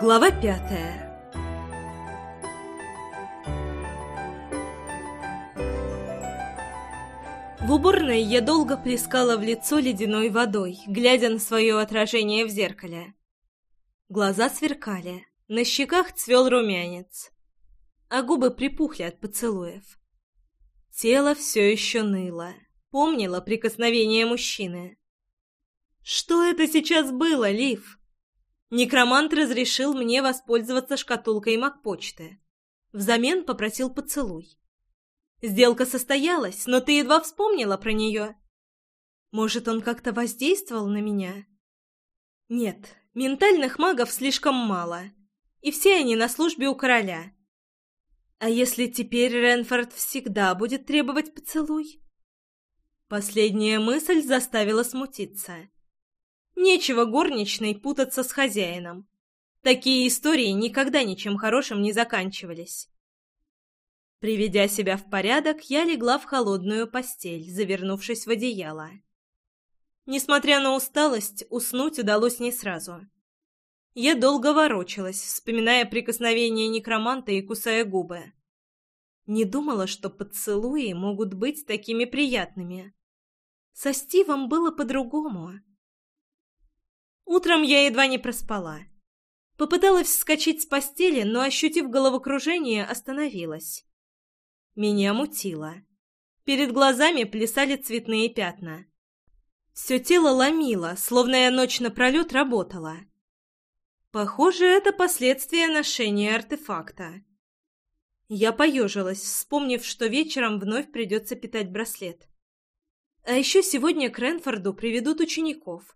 Глава пятая. В уборной я долго плескала в лицо ледяной водой, глядя на свое отражение в зеркале. Глаза сверкали, на щеках цвел румянец, а губы припухли от поцелуев. Тело все еще ныло, помнило прикосновение мужчины. «Что это сейчас было, Лив?» Некромант разрешил мне воспользоваться шкатулкой Макпочты. Взамен попросил поцелуй. Сделка состоялась, но ты едва вспомнила про нее. Может, он как-то воздействовал на меня? Нет, ментальных магов слишком мало. И все они на службе у короля. А если теперь Ренфорд всегда будет требовать поцелуй? Последняя мысль заставила смутиться. Нечего горничной путаться с хозяином. Такие истории никогда ничем хорошим не заканчивались. Приведя себя в порядок, я легла в холодную постель, завернувшись в одеяло. Несмотря на усталость, уснуть удалось не сразу. Я долго ворочалась, вспоминая прикосновение некроманта и кусая губы. Не думала, что поцелуи могут быть такими приятными. Со Стивом было по-другому. Утром я едва не проспала. Попыталась вскочить с постели, но, ощутив головокружение, остановилась. Меня мутило. Перед глазами плясали цветные пятна. Все тело ломило, словно я ночь напролет работала. Похоже, это последствия ношения артефакта. Я поежилась, вспомнив, что вечером вновь придется питать браслет. А еще сегодня к Ренфорду приведут учеников.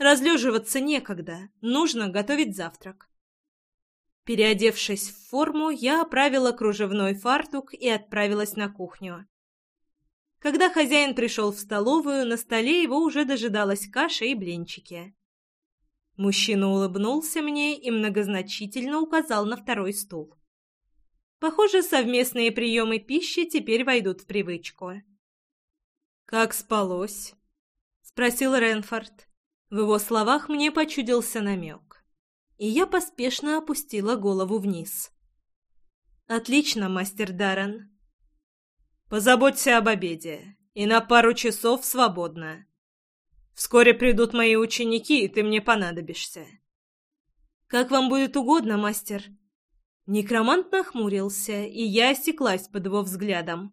Разлеживаться некогда, нужно готовить завтрак. Переодевшись в форму, я оправила кружевной фартук и отправилась на кухню. Когда хозяин пришел в столовую, на столе его уже дожидалась каша и блинчики. Мужчина улыбнулся мне и многозначительно указал на второй стул. Похоже, совместные приемы пищи теперь войдут в привычку. «Как спалось?» — спросил Ренфорд. В его словах мне почудился намек. И я поспешно опустила голову вниз. «Отлично, мастер Даррен!» «Позаботься об обеде, и на пару часов свободно. Вскоре придут мои ученики, и ты мне понадобишься». «Как вам будет угодно, мастер!» Некромант нахмурился, и я осеклась под его взглядом.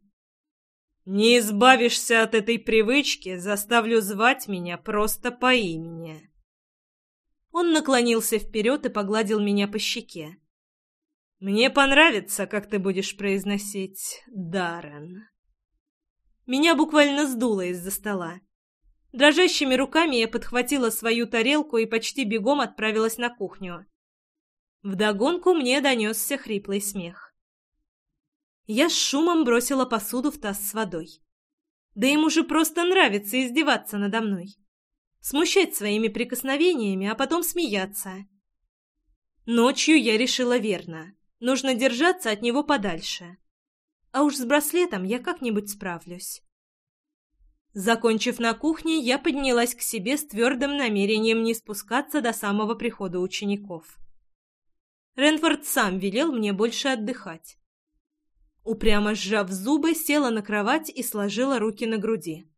Не избавишься от этой привычки, заставлю звать меня просто по имени. Он наклонился вперед и погладил меня по щеке. Мне понравится, как ты будешь произносить «Даррен». Меня буквально сдуло из-за стола. Дрожащими руками я подхватила свою тарелку и почти бегом отправилась на кухню. Вдогонку мне донесся хриплый смех. Я с шумом бросила посуду в таз с водой. Да ему же просто нравится издеваться надо мной. Смущать своими прикосновениями, а потом смеяться. Ночью я решила верно. Нужно держаться от него подальше. А уж с браслетом я как-нибудь справлюсь. Закончив на кухне, я поднялась к себе с твердым намерением не спускаться до самого прихода учеников. Ренфорд сам велел мне больше отдыхать. Упрямо сжав зубы, села на кровать и сложила руки на груди.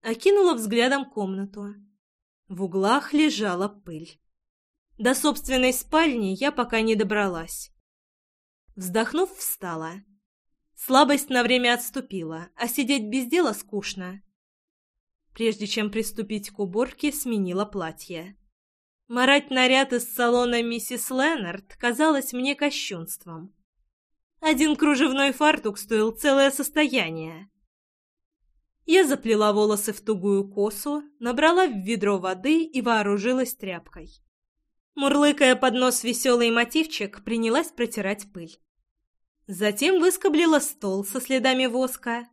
Окинула взглядом комнату. В углах лежала пыль. До собственной спальни я пока не добралась. Вздохнув, встала. Слабость на время отступила, а сидеть без дела скучно. Прежде чем приступить к уборке, сменила платье. Марать наряд из салона миссис Леннард казалось мне кощунством. Один кружевной фартук стоил целое состояние. Я заплела волосы в тугую косу, набрала в ведро воды и вооружилась тряпкой. Мурлыкая под нос веселый мотивчик, принялась протирать пыль. Затем выскоблила стол со следами воска,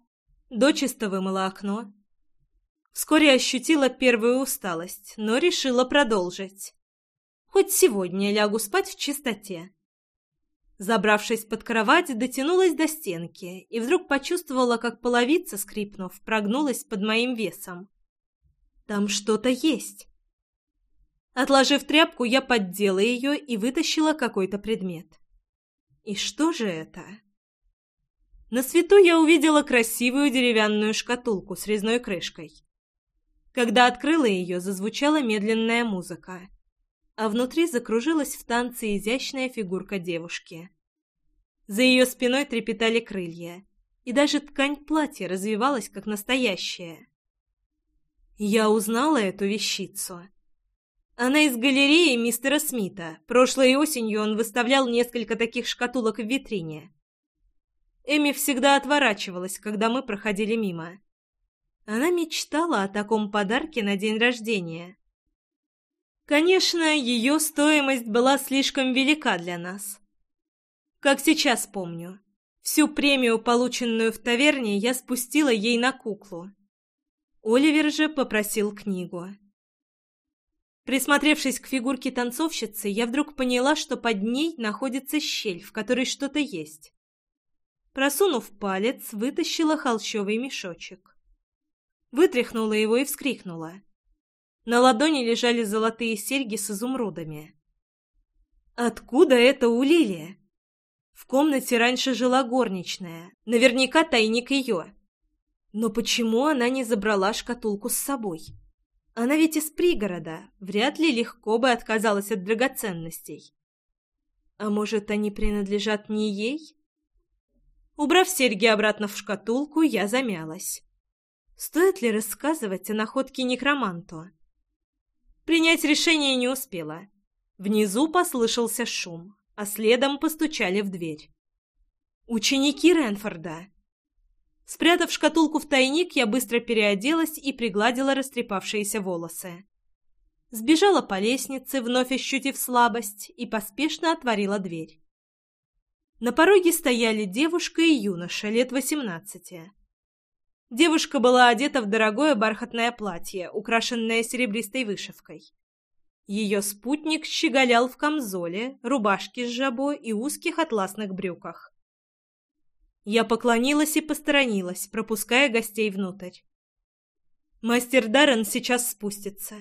дочисто вымыла окно. Вскоре ощутила первую усталость, но решила продолжить. Хоть сегодня лягу спать в чистоте. Забравшись под кровать, дотянулась до стенки и вдруг почувствовала, как половица, скрипнув, прогнулась под моим весом. «Там что-то есть!» Отложив тряпку, я поддела ее и вытащила какой-то предмет. «И что же это?» На свету я увидела красивую деревянную шкатулку с резной крышкой. Когда открыла ее, зазвучала медленная музыка — а внутри закружилась в танце изящная фигурка девушки. За ее спиной трепетали крылья, и даже ткань платья развивалась как настоящая. Я узнала эту вещицу. Она из галереи мистера Смита. Прошлой осенью он выставлял несколько таких шкатулок в витрине. Эми всегда отворачивалась, когда мы проходили мимо. Она мечтала о таком подарке на день рождения. Конечно, ее стоимость была слишком велика для нас. Как сейчас помню, всю премию, полученную в таверне, я спустила ей на куклу. Оливер же попросил книгу. Присмотревшись к фигурке танцовщицы, я вдруг поняла, что под ней находится щель, в которой что-то есть. Просунув палец, вытащила холщовый мешочек. Вытряхнула его и вскрикнула. На ладони лежали золотые серьги с изумрудами. «Откуда это у Лилии?» В комнате раньше жила горничная, наверняка тайник ее. Но почему она не забрала шкатулку с собой? Она ведь из пригорода, вряд ли легко бы отказалась от драгоценностей. А может, они принадлежат не ей? Убрав серьги обратно в шкатулку, я замялась. Стоит ли рассказывать о находке некроманту? Принять решение не успела. Внизу послышался шум, а следом постучали в дверь. «Ученики Ренфорда!» Спрятав шкатулку в тайник, я быстро переоделась и пригладила растрепавшиеся волосы. Сбежала по лестнице, вновь ощутив слабость, и поспешно отворила дверь. На пороге стояли девушка и юноша лет восемнадцати. Девушка была одета в дорогое бархатное платье, украшенное серебристой вышивкой. Ее спутник щеголял в камзоле, рубашке с жабо и узких атласных брюках. Я поклонилась и посторонилась, пропуская гостей внутрь. Мастер Даррен сейчас спустится.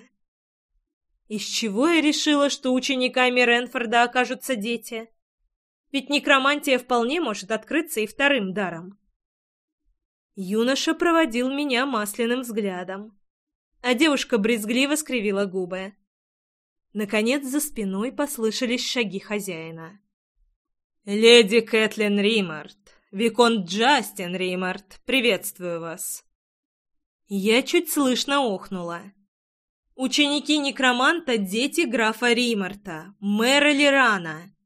Из чего я решила, что учениками Ренфорда окажутся дети? Ведь некромантия вполне может открыться и вторым даром. Юноша проводил меня масляным взглядом, а девушка брезгливо скривила губы. Наконец за спиной послышались шаги хозяина. «Леди Кэтлин Римарт, Виконт Джастин Римарт, приветствую вас!» Я чуть слышно охнула. Ученики некроманта – дети графа Римарта, мэра Лерана.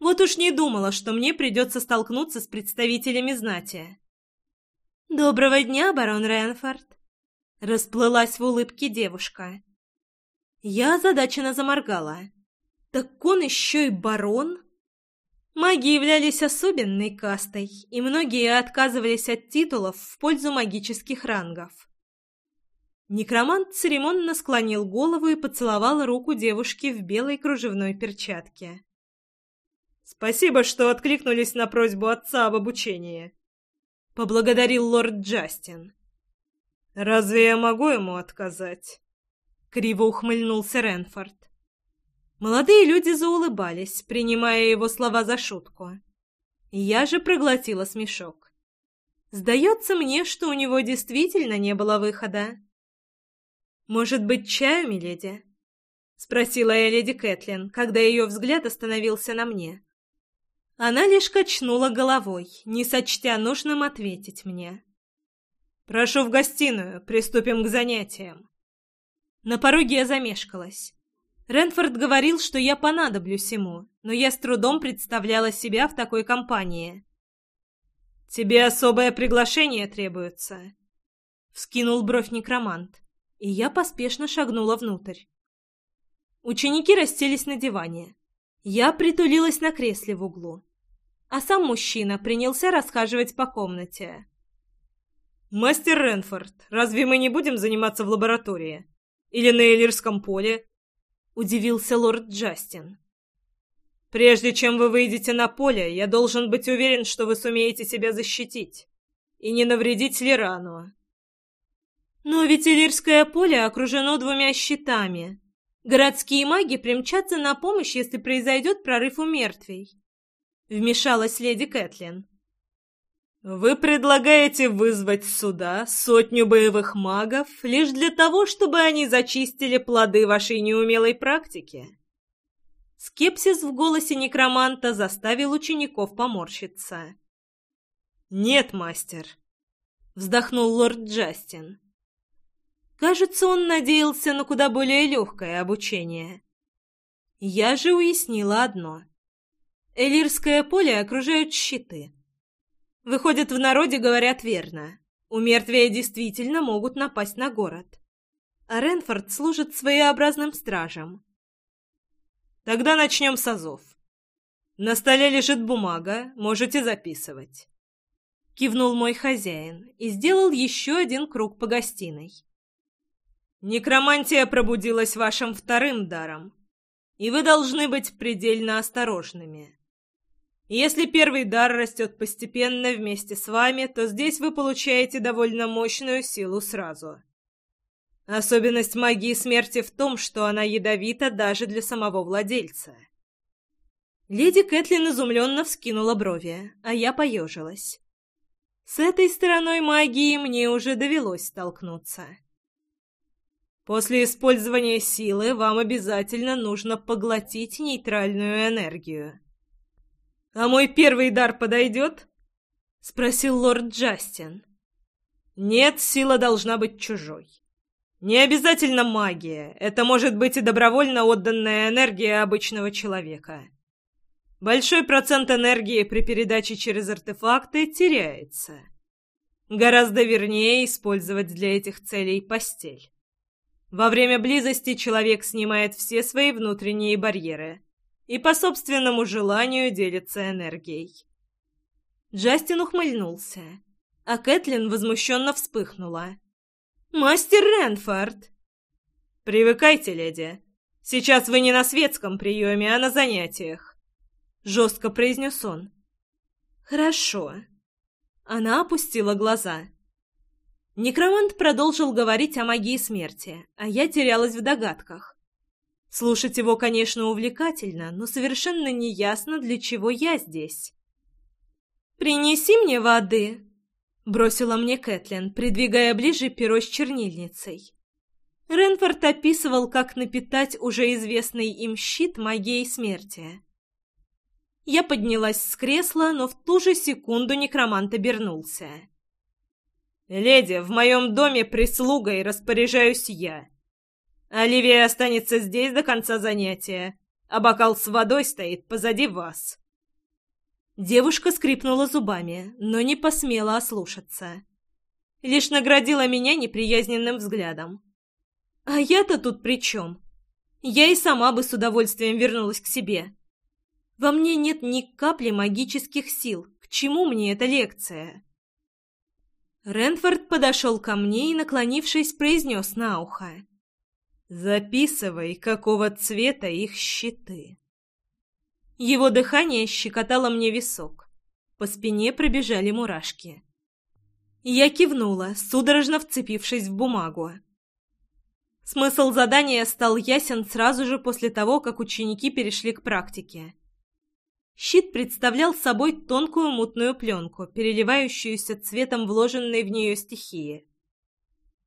Вот уж не думала, что мне придется столкнуться с представителями знати. «Доброго дня, барон Ренфорд!» — расплылась в улыбке девушка. Я озадаченно заморгала. «Так он еще и барон?» Маги являлись особенной кастой, и многие отказывались от титулов в пользу магических рангов. Некромант церемонно склонил голову и поцеловал руку девушки в белой кружевной перчатке. «Спасибо, что откликнулись на просьбу отца об обучении», — поблагодарил лорд Джастин. «Разве я могу ему отказать?» — криво ухмыльнулся Ренфорд. Молодые люди заулыбались, принимая его слова за шутку. Я же проглотила смешок. Сдается мне, что у него действительно не было выхода. «Может быть, чаю, миледи?» — спросила я леди Кэтлин, когда ее взгляд остановился на мне. Она лишь качнула головой, не сочтя нужным ответить мне. «Прошу в гостиную, приступим к занятиям». На пороге я замешкалась. Ренфорд говорил, что я понадоблюсь ему, но я с трудом представляла себя в такой компании. «Тебе особое приглашение требуется», — вскинул бровь некромант, и я поспешно шагнула внутрь. Ученики расселись на диване. Я притулилась на кресле в углу, а сам мужчина принялся рассказывать по комнате. «Мастер Ренфорд, разве мы не будем заниматься в лаборатории? Или на Элирском поле?» — удивился лорд Джастин. «Прежде чем вы выйдете на поле, я должен быть уверен, что вы сумеете себя защитить и не навредить Лирану». «Но ведь Элирское поле окружено двумя щитами», Городские маги примчатся на помощь, если произойдет прорыв у мертвей», — вмешалась леди Кэтлин. «Вы предлагаете вызвать сюда сотню боевых магов лишь для того, чтобы они зачистили плоды вашей неумелой практики?» Скепсис в голосе некроманта заставил учеников поморщиться. «Нет, мастер», — вздохнул лорд Джастин. Кажется, он надеялся на куда более легкое обучение. Я же уяснила одно. Элирское поле окружают щиты. Выходят, в народе говорят верно. У мертвия действительно могут напасть на город. А Ренфорд служит своеобразным стражем. Тогда начнем с азов. На столе лежит бумага, можете записывать. Кивнул мой хозяин и сделал еще один круг по гостиной. Некромантия пробудилась вашим вторым даром, и вы должны быть предельно осторожными. Если первый дар растет постепенно вместе с вами, то здесь вы получаете довольно мощную силу сразу. Особенность магии смерти в том, что она ядовита даже для самого владельца. Леди Кэтлин изумленно вскинула брови, а я поежилась. С этой стороной магии мне уже довелось столкнуться. После использования силы вам обязательно нужно поглотить нейтральную энергию. «А мой первый дар подойдет?» — спросил лорд Джастин. «Нет, сила должна быть чужой. Не обязательно магия. Это может быть и добровольно отданная энергия обычного человека. Большой процент энергии при передаче через артефакты теряется. Гораздо вернее использовать для этих целей постель». Во время близости человек снимает все свои внутренние барьеры и по собственному желанию делится энергией. Джастин ухмыльнулся, а Кэтлин возмущенно вспыхнула. «Мастер Ренфорд!» «Привыкайте, леди. Сейчас вы не на светском приеме, а на занятиях», — жестко произнес он. «Хорошо». Она опустила глаза. Некромант продолжил говорить о магии смерти, а я терялась в догадках. Слушать его, конечно, увлекательно, но совершенно неясно, для чего я здесь. «Принеси мне воды», — бросила мне Кэтлин, придвигая ближе перо с чернильницей. Ренфорд описывал, как напитать уже известный им щит магией смерти. Я поднялась с кресла, но в ту же секунду некромант обернулся. «Леди, в моем доме прислугой распоряжаюсь я. Оливия останется здесь до конца занятия, а бокал с водой стоит позади вас». Девушка скрипнула зубами, но не посмела ослушаться. Лишь наградила меня неприязненным взглядом. «А я-то тут при чем? Я и сама бы с удовольствием вернулась к себе. Во мне нет ни капли магических сил, к чему мне эта лекция?» Ренфорд подошел ко мне и, наклонившись, произнес на ухо. «Записывай, какого цвета их щиты». Его дыхание щекотало мне висок. По спине пробежали мурашки. Я кивнула, судорожно вцепившись в бумагу. Смысл задания стал ясен сразу же после того, как ученики перешли к практике. Щит представлял собой тонкую мутную пленку, переливающуюся цветом вложенной в нее стихии.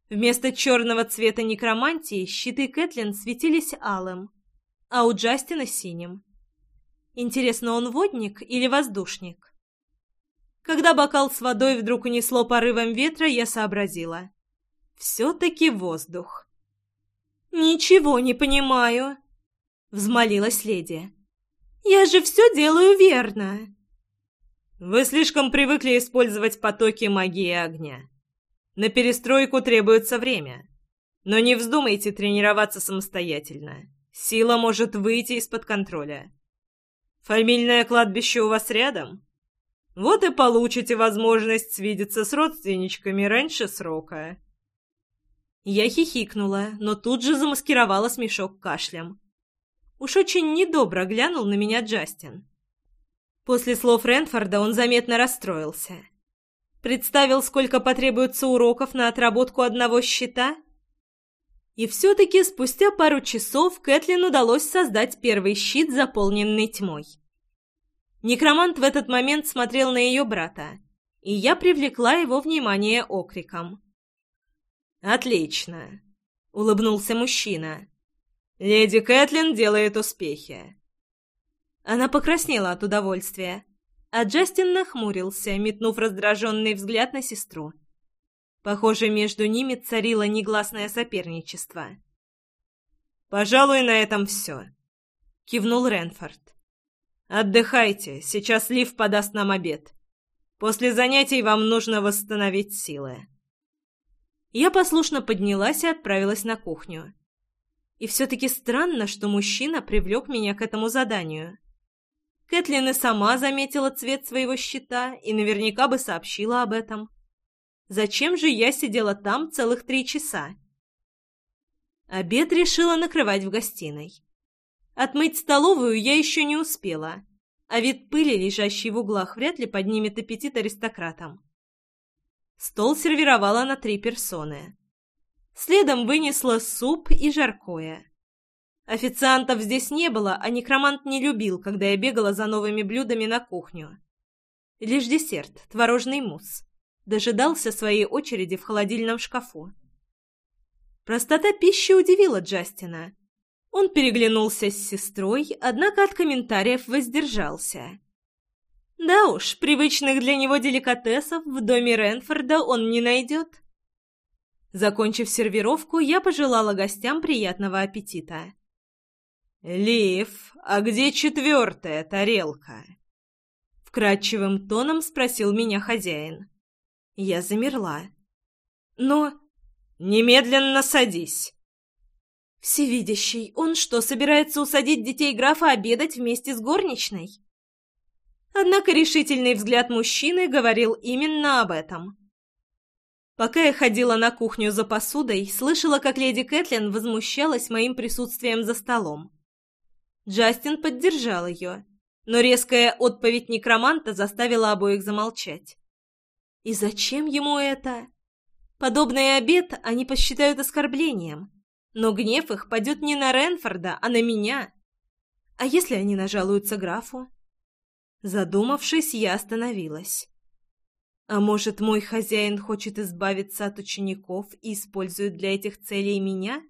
Вместо черного цвета некромантии щиты Кэтлин светились алым, а у Джастина — синим. Интересно, он водник или воздушник? Когда бокал с водой вдруг унесло порывом ветра, я сообразила. Все-таки воздух. «Ничего не понимаю», — взмолилась леди. Я же все делаю верно. Вы слишком привыкли использовать потоки магии огня. На перестройку требуется время. Но не вздумайте тренироваться самостоятельно. Сила может выйти из-под контроля. Фамильное кладбище у вас рядом? Вот и получите возможность свидеться с родственничками раньше срока. Я хихикнула, но тут же замаскировала смешок кашлем. Уж очень недобро глянул на меня Джастин. После слов Рэнфорда он заметно расстроился. Представил, сколько потребуется уроков на отработку одного счета. И все-таки спустя пару часов Кэтлин удалось создать первый щит, заполненный тьмой. Некромант в этот момент смотрел на ее брата, и я привлекла его внимание окриком. «Отлично!» — улыбнулся мужчина. Леди Кэтлин делает успехи. Она покраснела от удовольствия, а Джастин нахмурился, метнув раздраженный взгляд на сестру. Похоже, между ними царило негласное соперничество. «Пожалуй, на этом все», — кивнул Ренфорд. «Отдыхайте, сейчас Лив подаст нам обед. После занятий вам нужно восстановить силы». Я послушно поднялась и отправилась на кухню. И все-таки странно, что мужчина привлек меня к этому заданию. Кэтлин и сама заметила цвет своего щита и наверняка бы сообщила об этом. Зачем же я сидела там целых три часа? Обед решила накрывать в гостиной. Отмыть столовую я еще не успела, а вид пыли, лежащий в углах, вряд ли поднимет аппетит аристократам. Стол сервировала на три персоны. Следом вынесла суп и жаркое. Официантов здесь не было, а некромант не любил, когда я бегала за новыми блюдами на кухню. Лишь десерт, творожный мусс, дожидался своей очереди в холодильном шкафу. Простота пищи удивила Джастина. Он переглянулся с сестрой, однако от комментариев воздержался. Да уж, привычных для него деликатесов в доме Ренфорда он не найдет. Закончив сервировку, я пожелала гостям приятного аппетита. «Лив, а где четвертая тарелка?» Вкрадчивым тоном спросил меня хозяин. Я замерла. «Но...» «Немедленно садись!» «Всевидящий, он что, собирается усадить детей графа обедать вместе с горничной?» Однако решительный взгляд мужчины говорил именно об этом. Пока я ходила на кухню за посудой, слышала, как леди Кэтлин возмущалась моим присутствием за столом. Джастин поддержал ее, но резкая отповедь некроманта заставила обоих замолчать. И зачем ему это? Подобный обед они посчитают оскорблением, но гнев их падет не на Ренфорда, а на меня. А если они нажалуются графу? Задумавшись, я остановилась. А может, мой хозяин хочет избавиться от учеников и использует для этих целей меня?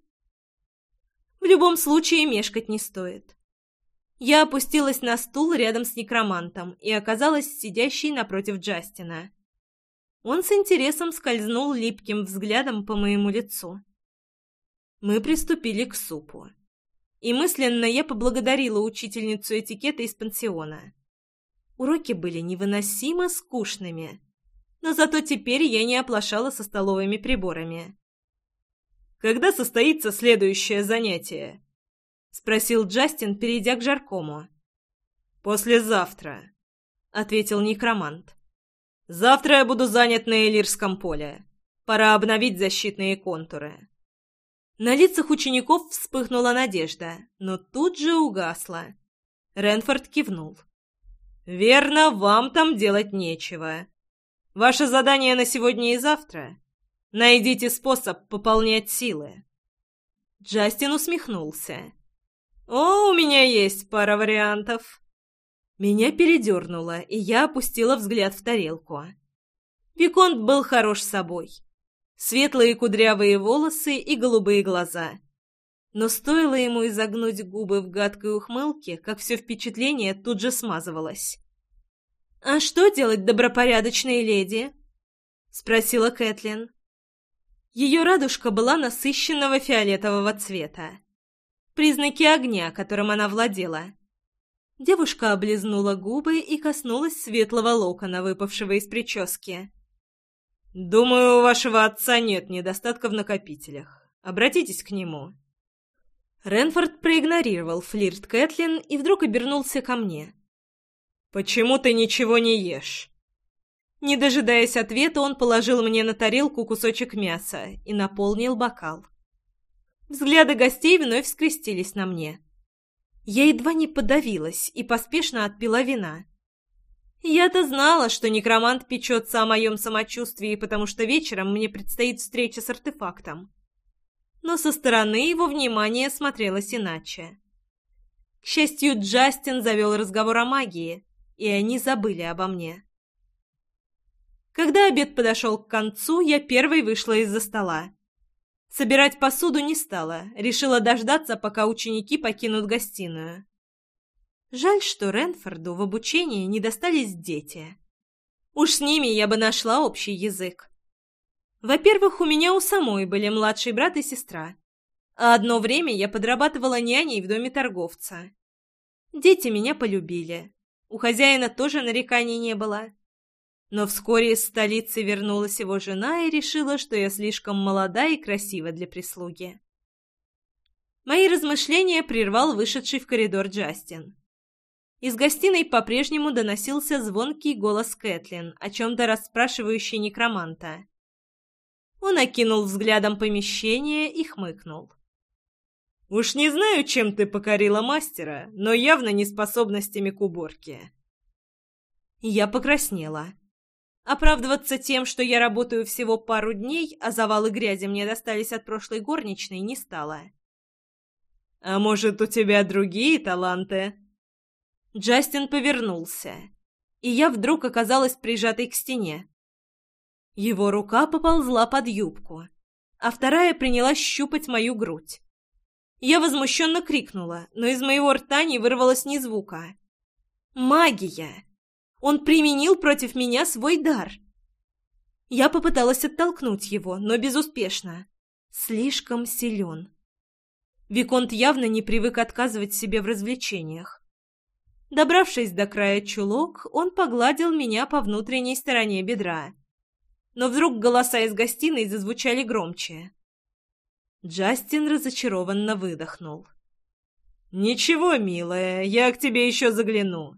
В любом случае, мешкать не стоит. Я опустилась на стул рядом с некромантом и оказалась сидящей напротив Джастина. Он с интересом скользнул липким взглядом по моему лицу. Мы приступили к супу. И мысленно я поблагодарила учительницу этикета из пансиона. Уроки были невыносимо скучными но зато теперь я не оплошала со столовыми приборами. «Когда состоится следующее занятие?» — спросил Джастин, перейдя к жаркому. «Послезавтра», — ответил некромант. «Завтра я буду занят на Элирском поле. Пора обновить защитные контуры». На лицах учеников вспыхнула надежда, но тут же угасла. Ренфорд кивнул. «Верно, вам там делать нечего», Ваше задание на сегодня и завтра. Найдите способ пополнять силы». Джастин усмехнулся. «О, у меня есть пара вариантов». Меня передернуло, и я опустила взгляд в тарелку. Виконт был хорош собой. Светлые кудрявые волосы и голубые глаза. Но стоило ему изогнуть губы в гадкой ухмылке, как все впечатление тут же смазывалось. «А что делать добропорядочной леди?» — спросила Кэтлин. Ее радужка была насыщенного фиолетового цвета. Признаки огня, которым она владела. Девушка облизнула губы и коснулась светлого локона, выпавшего из прически. «Думаю, у вашего отца нет недостатка в накопителях. Обратитесь к нему». Ренфорд проигнорировал флирт Кэтлин и вдруг обернулся ко мне. «Почему ты ничего не ешь?» Не дожидаясь ответа, он положил мне на тарелку кусочек мяса и наполнил бокал. Взгляды гостей вновь скрестились на мне. Я едва не подавилась и поспешно отпила вина. Я-то знала, что некромант печется о моем самочувствии, потому что вечером мне предстоит встреча с артефактом. Но со стороны его внимание смотрелось иначе. К счастью, Джастин завел разговор о магии, и они забыли обо мне. Когда обед подошел к концу, я первой вышла из-за стола. Собирать посуду не стала, решила дождаться, пока ученики покинут гостиную. Жаль, что Ренфорду в обучении не достались дети. Уж с ними я бы нашла общий язык. Во-первых, у меня у самой были младший брат и сестра. А одно время я подрабатывала няней в доме торговца. Дети меня полюбили. У хозяина тоже нареканий не было. Но вскоре из столицы вернулась его жена и решила, что я слишком молода и красива для прислуги. Мои размышления прервал вышедший в коридор Джастин. Из гостиной по-прежнему доносился звонкий голос Кэтлин, о чем-то расспрашивающий некроманта. Он окинул взглядом помещение и хмыкнул. Уж не знаю, чем ты покорила мастера, но явно не способностями к уборке. Я покраснела. Оправдываться тем, что я работаю всего пару дней, а завалы грязи мне достались от прошлой горничной, не стало. «А может, у тебя другие таланты?» Джастин повернулся, и я вдруг оказалась прижатой к стене. Его рука поползла под юбку, а вторая принялась щупать мою грудь. Я возмущенно крикнула, но из моего рта не вырвалось ни звука. «Магия! Он применил против меня свой дар!» Я попыталась оттолкнуть его, но безуспешно. Слишком силен. Виконт явно не привык отказывать себе в развлечениях. Добравшись до края чулок, он погладил меня по внутренней стороне бедра. Но вдруг голоса из гостиной зазвучали громче. Джастин разочарованно выдохнул. «Ничего, милая, я к тебе еще загляну.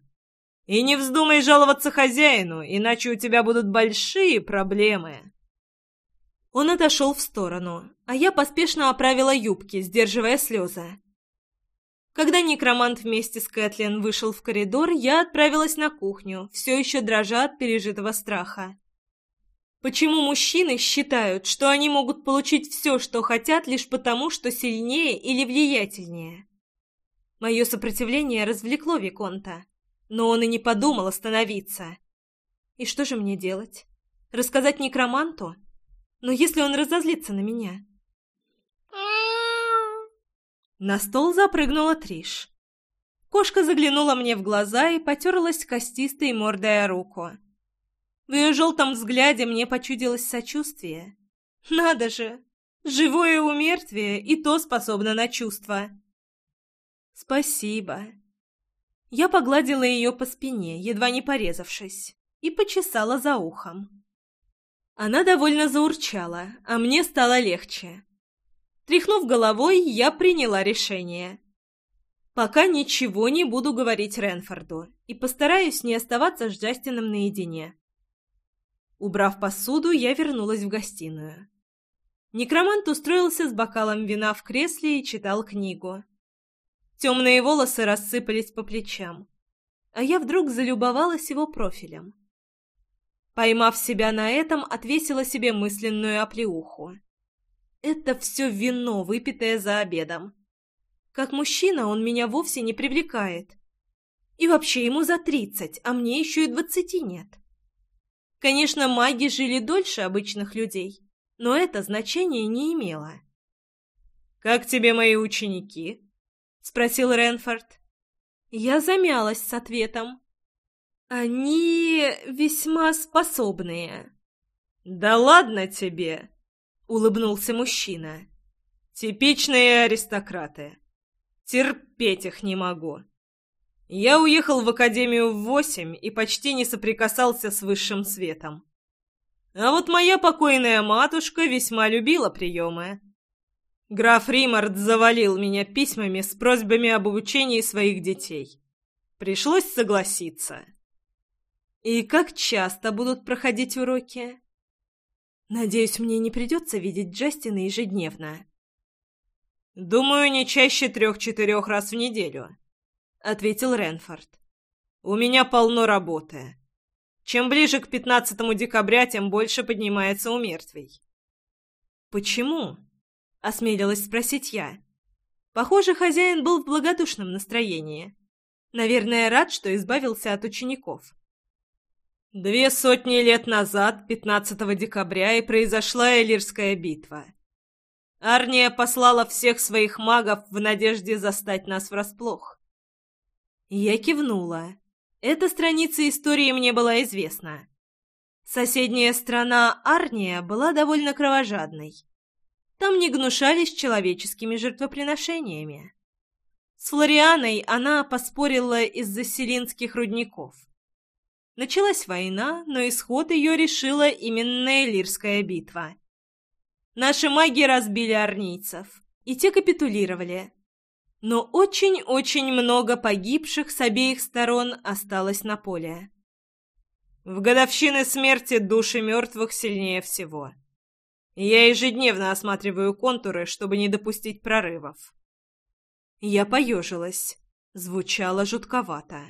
И не вздумай жаловаться хозяину, иначе у тебя будут большие проблемы». Он отошел в сторону, а я поспешно оправила юбки, сдерживая слезы. Когда некромант вместе с Кэтлин вышел в коридор, я отправилась на кухню, все еще дрожа от пережитого страха. Почему мужчины считают, что они могут получить все, что хотят, лишь потому, что сильнее или влиятельнее? Мое сопротивление развлекло Виконта, но он и не подумал остановиться. И что же мне делать? Рассказать некроманту? Но если он разозлится на меня? На стол запрыгнула Триш. Кошка заглянула мне в глаза и потерлась костистой мордой о руку. В ее желтом взгляде мне почудилось сочувствие. Надо же! Живое у мертвия и то способно на чувства. Спасибо. Я погладила ее по спине, едва не порезавшись, и почесала за ухом. Она довольно заурчала, а мне стало легче. Тряхнув головой, я приняла решение. Пока ничего не буду говорить Ренфорду и постараюсь не оставаться с Джастином наедине. Убрав посуду, я вернулась в гостиную. Некромант устроился с бокалом вина в кресле и читал книгу. Темные волосы рассыпались по плечам, а я вдруг залюбовалась его профилем. Поймав себя на этом, отвесила себе мысленную оплеуху. Это все вино, выпитое за обедом. Как мужчина он меня вовсе не привлекает. И вообще ему за тридцать, а мне еще и двадцати нет. Конечно, маги жили дольше обычных людей, но это значение не имело. «Как тебе мои ученики?» — спросил Ренфорд. Я замялась с ответом. «Они весьма способные». «Да ладно тебе!» — улыбнулся мужчина. «Типичные аристократы. Терпеть их не могу. Я уехал в академию в восемь и почти не соприкасался с высшим светом. А вот моя покойная матушка весьма любила приемы. Граф Римард завалил меня письмами с просьбами об обучении своих детей. Пришлось согласиться. И как часто будут проходить уроки? Надеюсь, мне не придется видеть Джастина ежедневно. Думаю, не чаще трех-четырех раз в неделю ответил Ренфорд. У меня полно работы. Чем ближе к 15 декабря, тем больше поднимается у мертвей. Почему? осмелилась спросить я. Похоже, хозяин был в благодушном настроении. Наверное, рад, что избавился от учеников. Две сотни лет назад, 15 декабря, и произошла Элирская битва. Арния послала всех своих магов в надежде застать нас врасплох. Я кивнула. Эта страница истории мне была известна. Соседняя страна Арния была довольно кровожадной. Там не гнушались человеческими жертвоприношениями. С Флорианой она поспорила из-за селинских рудников. Началась война, но исход ее решила именно Элирская битва. Наши маги разбили арнийцев, и те капитулировали. Но очень-очень много погибших с обеих сторон осталось на поле. В годовщины смерти души мертвых сильнее всего. Я ежедневно осматриваю контуры, чтобы не допустить прорывов. Я поежилась. Звучало жутковато.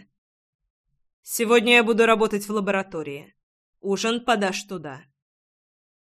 Сегодня я буду работать в лаборатории. Ужин подашь туда.